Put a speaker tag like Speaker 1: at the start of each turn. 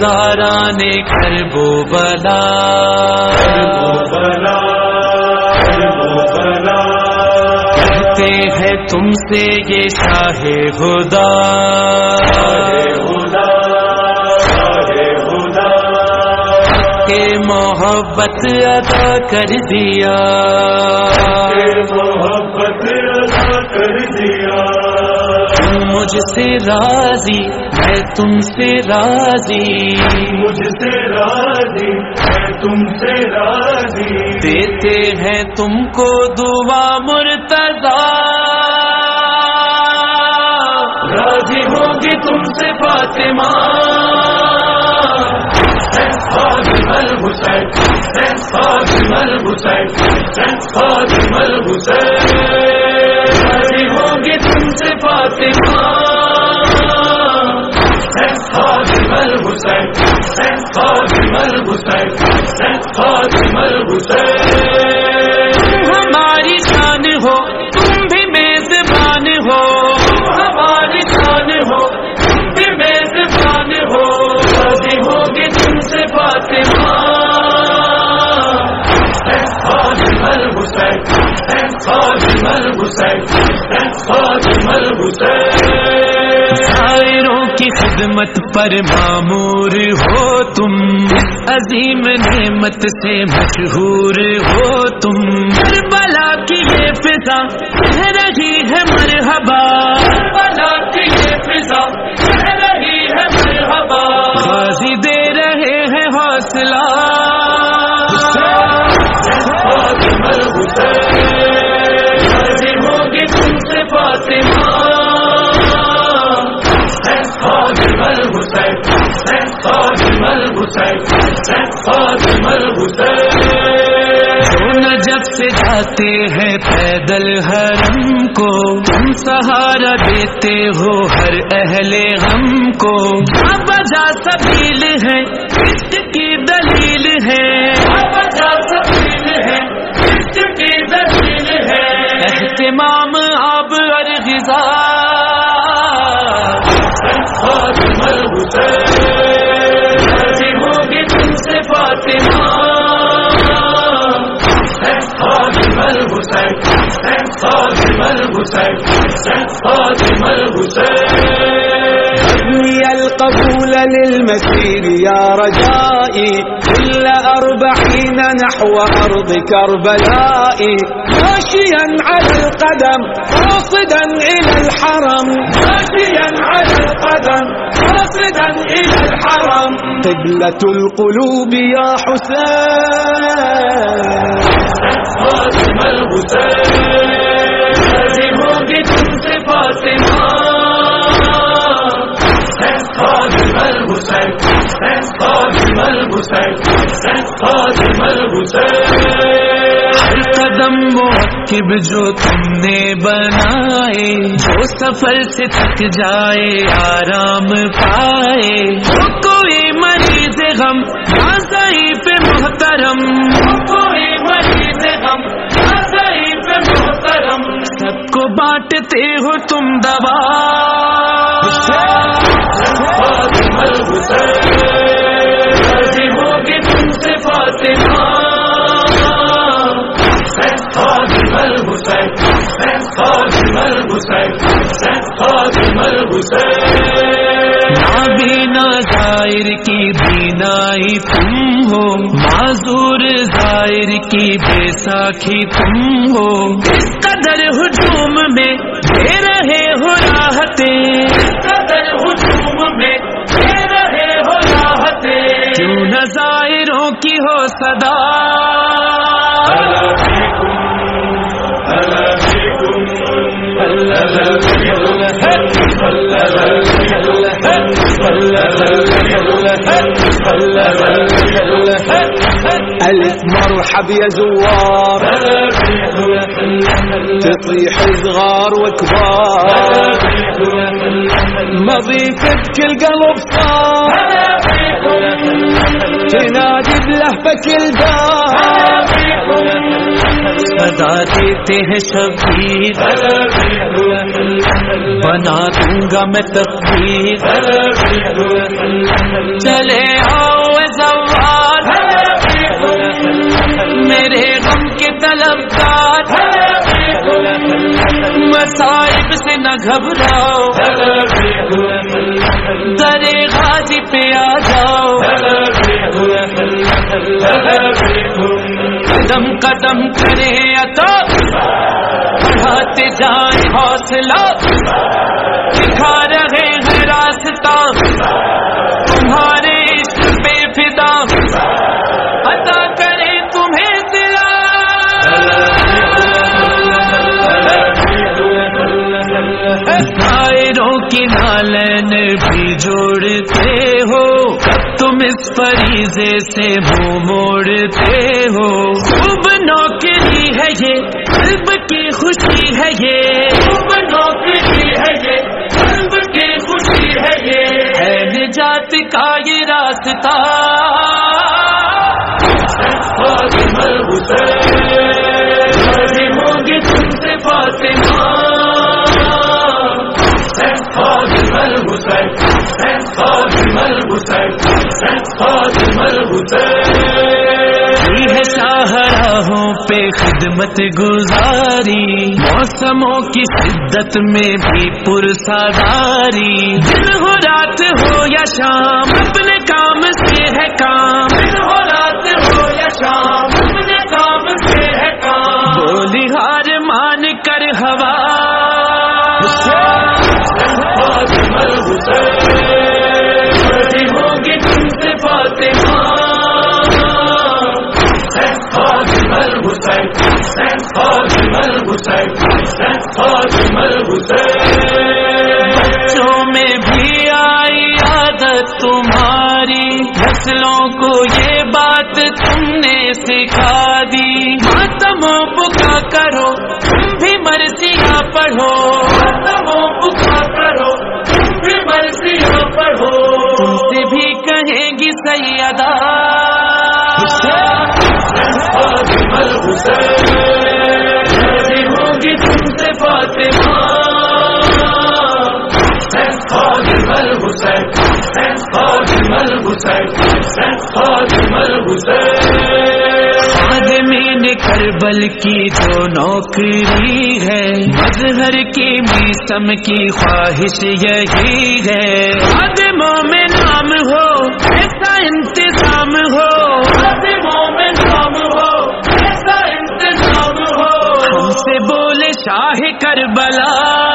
Speaker 1: داران کر بو بلا۔ کہتے ہیں تم سے یہ شاہ خدا۔ کہ محبت ادا کر دیا۔
Speaker 2: محبت
Speaker 1: مجھ سے راضی میں تم سے راضی۔
Speaker 2: مجھ سے راضی میں تم سے راضی۔
Speaker 1: دیتے ہیں تم کو دعا مرتضا
Speaker 2: راضی ہوگی تم سے فاطمہ۔ حسین حسین حسین راضی ہوگی تم سے حسین حسین حسین
Speaker 1: عظمت پر معمور ہو تم، عظیم نعمت سے مشہور ہو تم۔ کربلا کی یہ فضا رہی ہے مرحبا نجف سے جاتے ہیں پیدل حرم کو تم سہارا دیتے ہو ہر اہل غم کو۔ اب جا سبیل ہے عشق کی دلیل ہے۔
Speaker 2: وجہ سبیل ہے عشق کی دلیل ہے۔
Speaker 1: اہتمام للمسير يا رجائي كل أربعين نحو أرض كربلاء ماشيا على القدم، قاصدا إلى الحرم.
Speaker 2: ماشيا على القدم، قاصدا الى الحرم.
Speaker 1: قبلة القلوب يا حسين
Speaker 2: مل حسین مل حسین
Speaker 1: قدم موکب جو تم نے بنائے جو سفر سے تھک جائے آرام پائے۔ جو کوئی مریض غم ضعیف محترم۔
Speaker 2: کوئی مریض محترم۔
Speaker 1: سب کو بانٹتے ہو تم دوا۔
Speaker 2: مل حسین حسین مل حسین۔
Speaker 1: نابینا ظاہر کی بینائی تم ہو معذور ظاہر کی بے ساکھی تم ہو۔ اس قدر ہجوم میں دے رہے ہو راحتیں۔
Speaker 2: قدر ہجوم میں دے رہے ہو راحتیں۔
Speaker 1: کیوں نہ ظاہروں کی ہو صدا؟ ألف مرحب يا زوار. تطيح صغار وكبار. مضيفتك القلب صار. تنادي بلهفك الدار دیتے ہیں شبیر۔ بنا دوں گا میں تقدیر۔ چلے آؤ زوال۔ میرے غم کے طلبگار۔ مصائب سے نہ گھبراؤ۔ درے غازی پہ آ جاؤ۔ قدم قدم کرے۔ تو بڑھاتے جائیں حوصلہ۔ دکھا رہے ہیں راستہ۔ تمہارے عشق پہ فدا۔ عطا کرے تمہیں دلا شاعروں کی نالین بھی جوڑتے ہو۔ تم اس فریضے سے منہ موڑتے ہو۔ خوب نوکری ہے یہ، قلب کی خوشی ہے یہ۔
Speaker 2: نوکری ہے یہ۔ قلب کی خوشی ہے یہ۔
Speaker 1: ہے نجات کا یہ راستہ۔
Speaker 2: ہوں تم سے فاطمہ۔ حسین حسین حسین
Speaker 1: کی ہے شاہراہوں پہ خدمت گزاری۔ موسموں کی شدت میں بھی پرساداری۔ دن ہو رات ہو یا شام، اپنے کام سے ہے کام۔
Speaker 2: دن ہو رات ہو یا شام، اپنے کام سے ہے کام۔
Speaker 1: بولی ہار مان کر ہوا بچوں میں بھی آئی عادت تمہاری۔ فصلوں کو یہ بات تم نے سکھا دی۔ ماتموں بکا کرو، تم بھی مرثیاں پڑھو۔
Speaker 2: تمو پکا کرو، تم بھی مرضیاں پڑھو۔
Speaker 1: تم سے بھی کہیں گی سیدہ۔
Speaker 2: فاطمہ حسین فاطمہ حسین فاطمہ حسین
Speaker 1: آدمی کربل کی جو نوکری ہے مظہر کی میسم کی خواہش یہی ہے۔ آدموں میں نام ہو ایسا انتظام ہو۔
Speaker 2: فاطموں میں نام ہو ایسا انتظام ہو۔
Speaker 1: ہم سے بولے شاہ کربلا۔